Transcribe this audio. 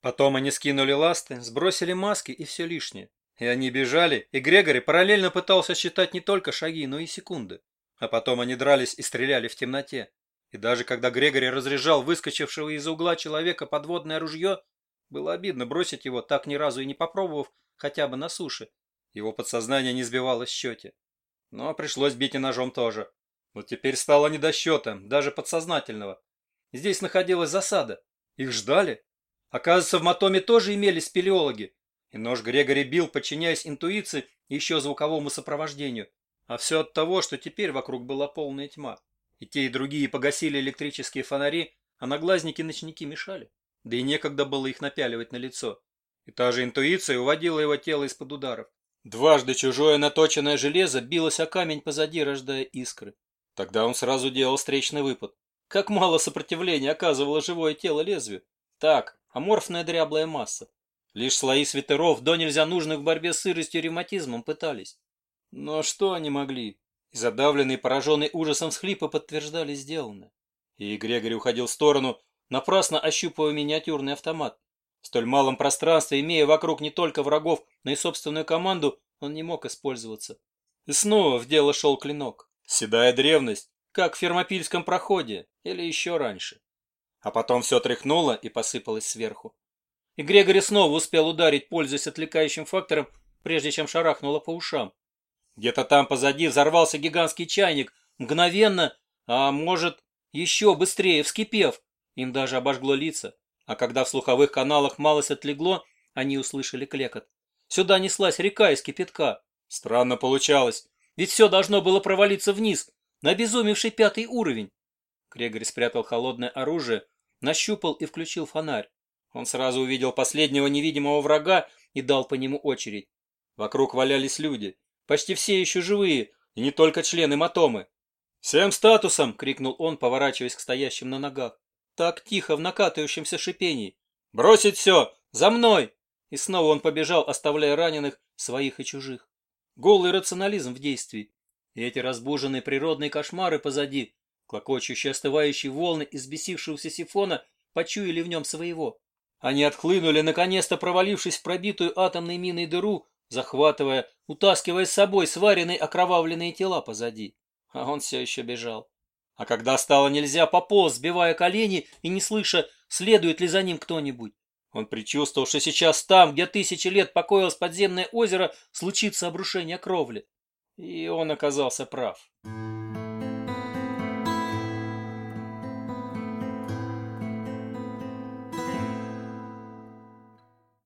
Потом они скинули ласты, сбросили маски и все лишнее. И они бежали, и Грегори параллельно пытался считать не только шаги, но и секунды. А потом они дрались и стреляли в темноте. И даже когда Грегори разряжал выскочившего из угла человека подводное ружье, было обидно бросить его, так ни разу и не попробовав хотя бы на суше. Его подсознание не сбивалось в счете. Но пришлось бить и ножом тоже. Вот теперь стало не до счета, даже подсознательного. Здесь находилась засада. Их ждали. Оказывается, в Матоме тоже имелись спелеологи. И нож Грегори бил, подчиняясь интуиции еще звуковому сопровождению. А все от того, что теперь вокруг была полная тьма. И те, и другие погасили электрические фонари, а наглазники-ночники мешали. Да и некогда было их напяливать на лицо. И та же интуиция уводила его тело из-под ударов. Дважды чужое наточенное железо билось о камень позади, рождая искры. Тогда он сразу делал встречный выпад. Как мало сопротивления оказывало живое тело лезвию. Так, аморфная дряблая масса. Лишь слои свитеров, до нельзя нужных в борьбе с сыростью и ревматизмом, пытались. Но что они могли? И задавленные, пораженные ужасом схлипы подтверждали сделанное. И Грегори уходил в сторону, напрасно ощупывая миниатюрный автомат. В столь малом пространстве, имея вокруг не только врагов, но и собственную команду, он не мог использоваться. И снова в дело шел клинок. Седая древность, как в фермопильском проходе, или еще раньше. А потом все тряхнуло и посыпалось сверху. И Грегори снова успел ударить, пользуясь отвлекающим фактором, прежде чем шарахнуло по ушам. Где-то там позади взорвался гигантский чайник, мгновенно, а может, еще быстрее вскипев. Им даже обожгло лица. А когда в слуховых каналах малость отлегло, они услышали клекот. Сюда неслась река из кипятка. Странно получалось, ведь все должно было провалиться вниз, на обезумевший пятый уровень. Грегори спрятал холодное оружие, нащупал и включил фонарь. Он сразу увидел последнего невидимого врага и дал по нему очередь. Вокруг валялись люди, почти все еще живые, и не только члены Матомы. «Всем статусом!» — крикнул он, поворачиваясь к стоящим на ногах. Так тихо в накатывающемся шипении. «Бросить все! За мной!» И снова он побежал, оставляя раненых, своих и чужих. Голый рационализм в действии. И эти разбуженные природные кошмары позади, клокочущие остывающие волны из бесившегося сифона, почуяли в нем своего. Они отхлынули, наконец-то провалившись в пробитую атомной миной дыру, захватывая, утаскивая с собой сваренные окровавленные тела позади. А он все еще бежал. А когда стало нельзя, пополз, сбивая колени и не слыша, следует ли за ним кто-нибудь. Он предчувствовал, что сейчас там, где тысячи лет покоилось подземное озеро, случится обрушение кровли. И он оказался прав.